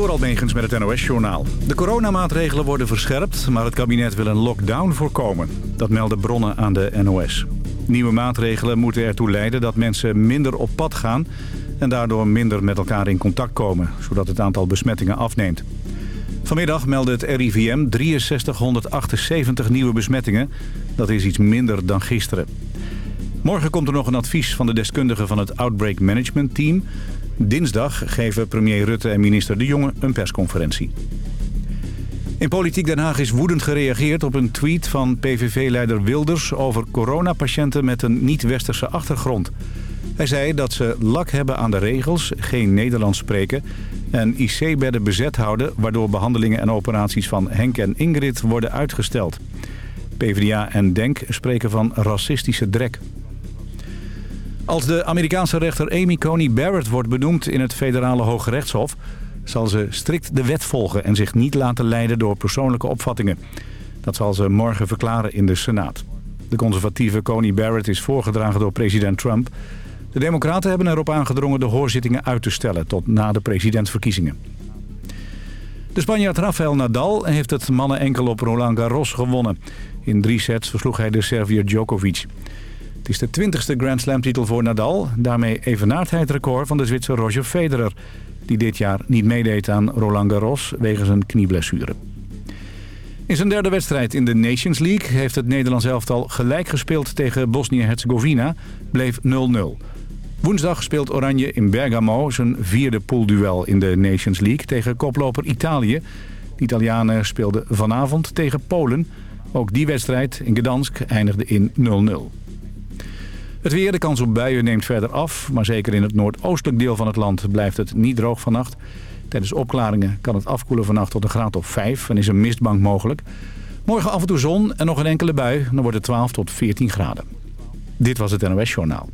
Door Almegens met het NOS-journaal. De coronamaatregelen worden verscherpt, maar het kabinet wil een lockdown voorkomen. Dat melden bronnen aan de NOS. Nieuwe maatregelen moeten ertoe leiden dat mensen minder op pad gaan... en daardoor minder met elkaar in contact komen, zodat het aantal besmettingen afneemt. Vanmiddag meldde het RIVM 6378 nieuwe besmettingen. Dat is iets minder dan gisteren. Morgen komt er nog een advies van de deskundigen van het Outbreak Management Team... Dinsdag geven premier Rutte en minister De Jonge een persconferentie. In Politiek Den Haag is woedend gereageerd op een tweet van PVV-leider Wilders... over coronapatiënten met een niet-westerse achtergrond. Hij zei dat ze lak hebben aan de regels, geen Nederlands spreken... en IC-bedden bezet houden... waardoor behandelingen en operaties van Henk en Ingrid worden uitgesteld. PvdA en DENK spreken van racistische drek. Als de Amerikaanse rechter Amy Coney Barrett wordt benoemd in het federale Hoge Rechtshof... zal ze strikt de wet volgen en zich niet laten leiden door persoonlijke opvattingen. Dat zal ze morgen verklaren in de Senaat. De conservatieve Coney Barrett is voorgedragen door president Trump. De democraten hebben erop aangedrongen de hoorzittingen uit te stellen tot na de presidentsverkiezingen. De Spanjaard Rafael Nadal heeft het mannen enkel op Roland Garros gewonnen. In drie sets versloeg hij de Servier Djokovic. Is de twintigste Grand Slam titel voor Nadal. Daarmee evenaart hij het record van de Zwitser Roger Federer... die dit jaar niet meedeed aan Roland Garros wegens een knieblessure. In zijn derde wedstrijd in de Nations League heeft het Nederlands elftal gelijk gespeeld tegen Bosnië-Herzegovina, bleef 0-0. Woensdag speelt Oranje in Bergamo zijn vierde poolduel in de Nations League tegen koploper Italië. De Italianen speelden vanavond tegen Polen. Ook die wedstrijd in Gdansk eindigde in 0-0. Het weer, de kans op buien neemt verder af. Maar zeker in het noordoostelijk deel van het land blijft het niet droog vannacht. Tijdens opklaringen kan het afkoelen vannacht tot een graad of 5 en is een mistbank mogelijk. Morgen af en toe zon en nog een enkele bui. Dan wordt het 12 tot 14 graden. Dit was het NOS Journaal.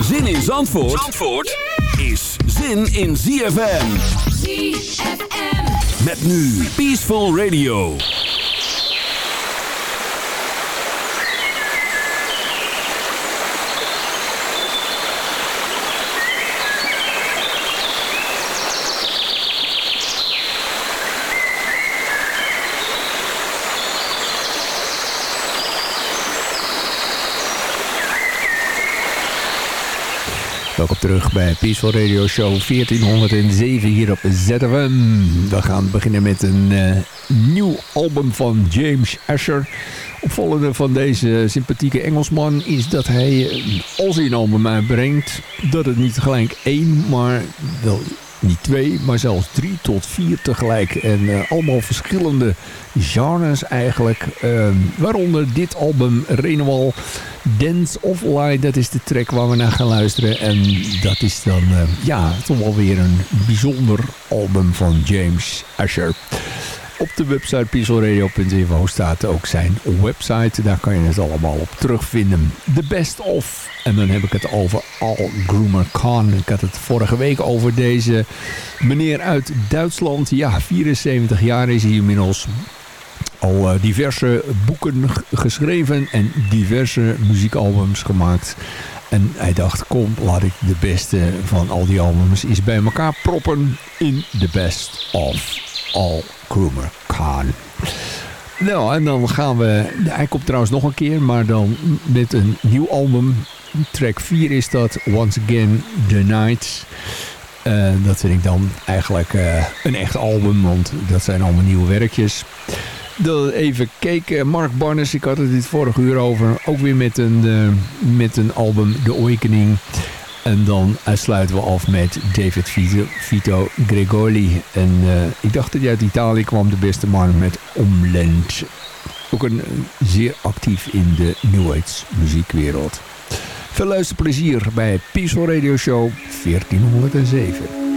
Zin in Zandvoort, Zandvoort is zin in ZFM. ZFM. Met nu Peaceful Radio. Welkom terug bij Peaceful Radio Show 1407 hier op ZFM. We gaan beginnen met een uh, nieuw album van James Asher. Opvallende van deze sympathieke Engelsman is dat hij, eh, als hij een album dat het niet gelijk één, maar wel niet twee, maar zelfs drie tot vier tegelijk. En uh, allemaal verschillende genres eigenlijk. Uh, waaronder dit album Renewal Dance of Light. Dat is de track waar we naar gaan luisteren. En dat is dan uh, ja, toch wel weer een bijzonder album van James Asher. Op de website peacefulradio.info staat ook zijn website. Daar kan je het allemaal op terugvinden. The Best Of. En dan heb ik het over Al Groomer Khan. Ik had het vorige week over deze meneer uit Duitsland. Ja, 74 jaar is hij inmiddels. Al uh, diverse boeken geschreven en diverse muziekalbums gemaakt. En hij dacht, kom, laat ik de beste van al die albums eens bij elkaar proppen in The Best Of. Al Groomer Khan. Nou, en dan gaan we... Hij komt trouwens nog een keer, maar dan met een nieuw album. Track 4 is dat, Once Again The Night. Uh, dat vind ik dan eigenlijk uh, een echt album, want dat zijn allemaal nieuwe werkjes. Dan even kijken, Mark Barnes, ik had het dit vorige uur over. Ook weer met een, uh, met een album, The Awakening. En dan sluiten we af met David Vito, Vito Gregoli. En uh, ik dacht dat hij uit Italië kwam, de beste man met Omland. Ook een, zeer actief in de New Age muziekwereld. Veel luisterplezier bij Peaceful Radio Show 1407.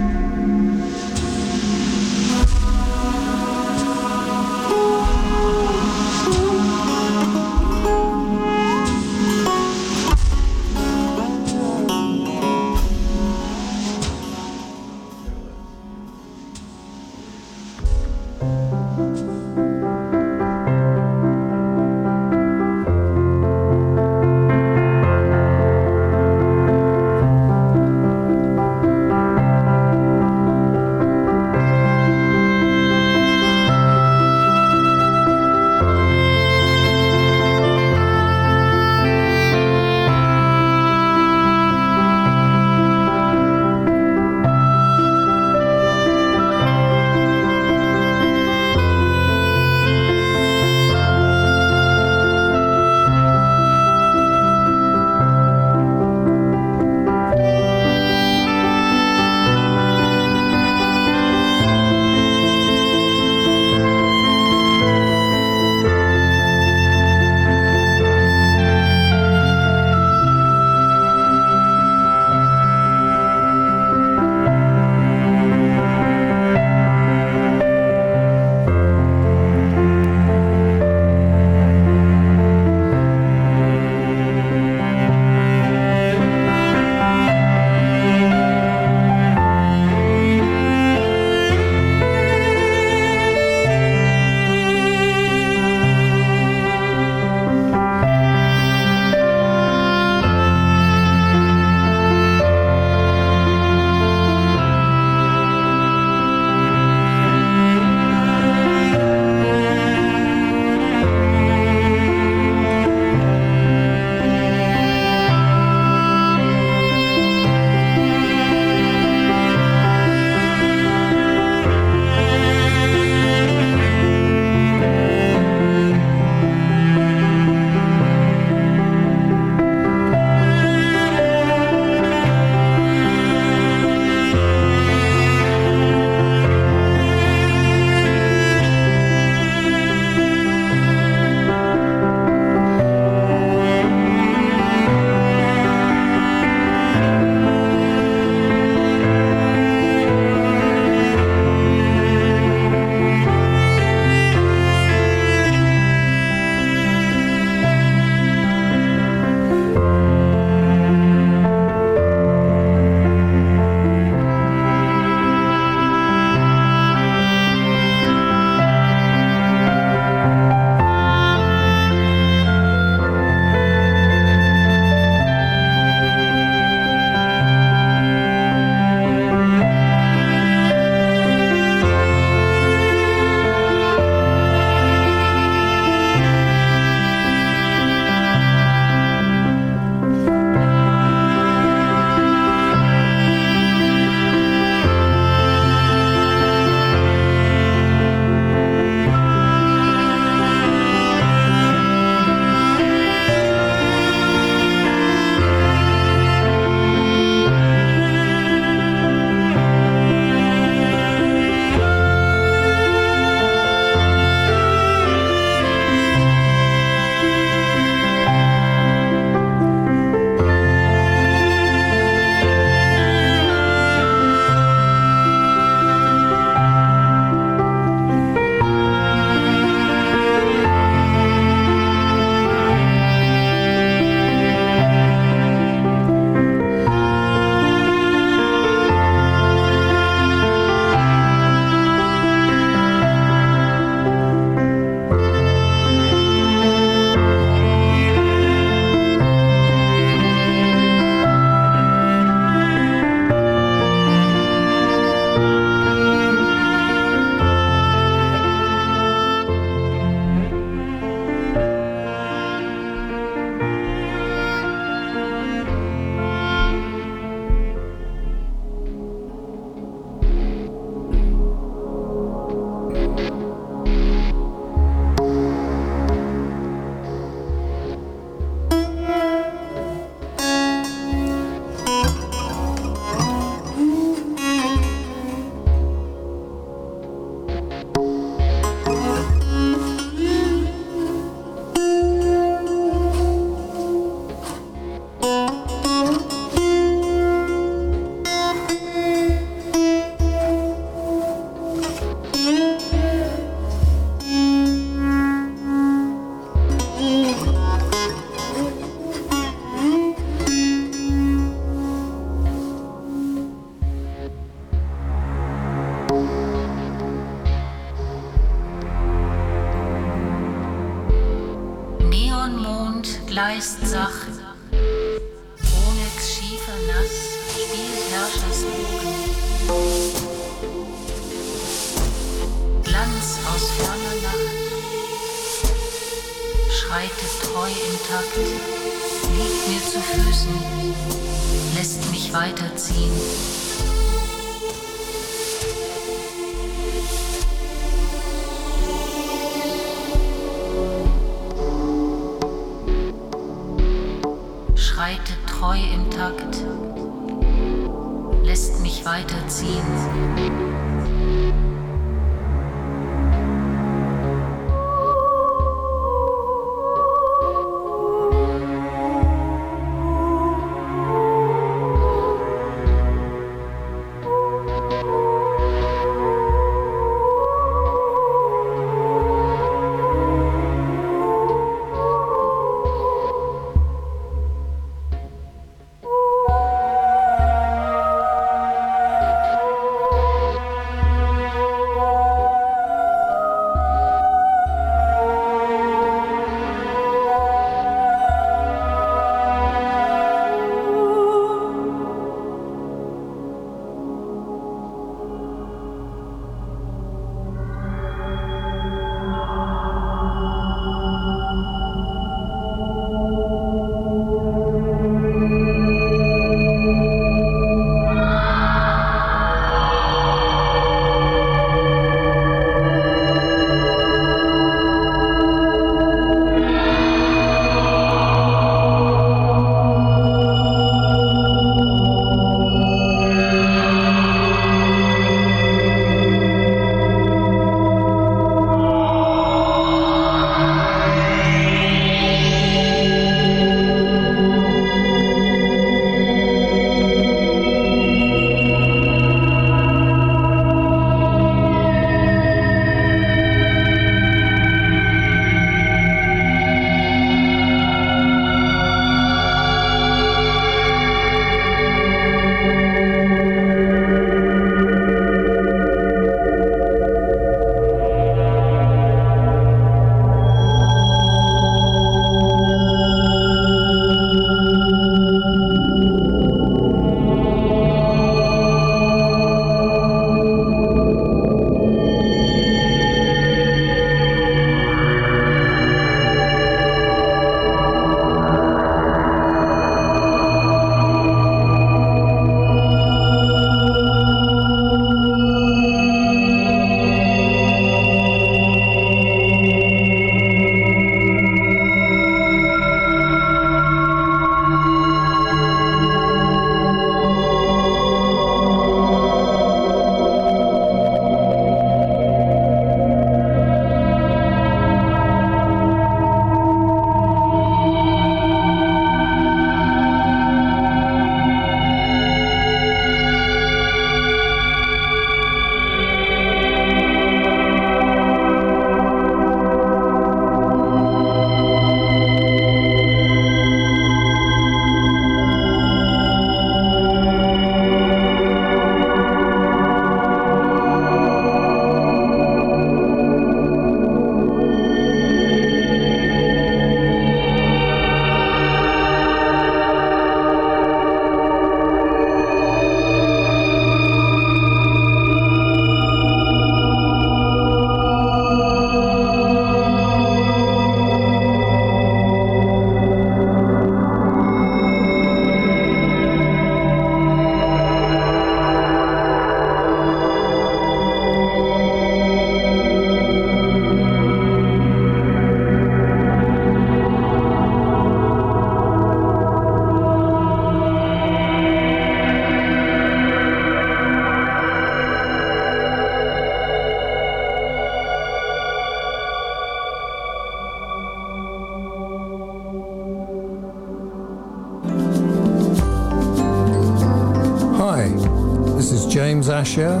This is James Asher,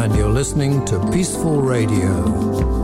and you're listening to Peaceful Radio.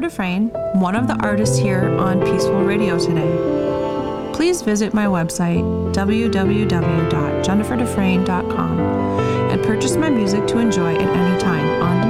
Jennifer Dufresne, one of the artists here on Peaceful Radio today. Please visit my website, www.jenniferdufresne.com, and purchase my music to enjoy at any time on demand.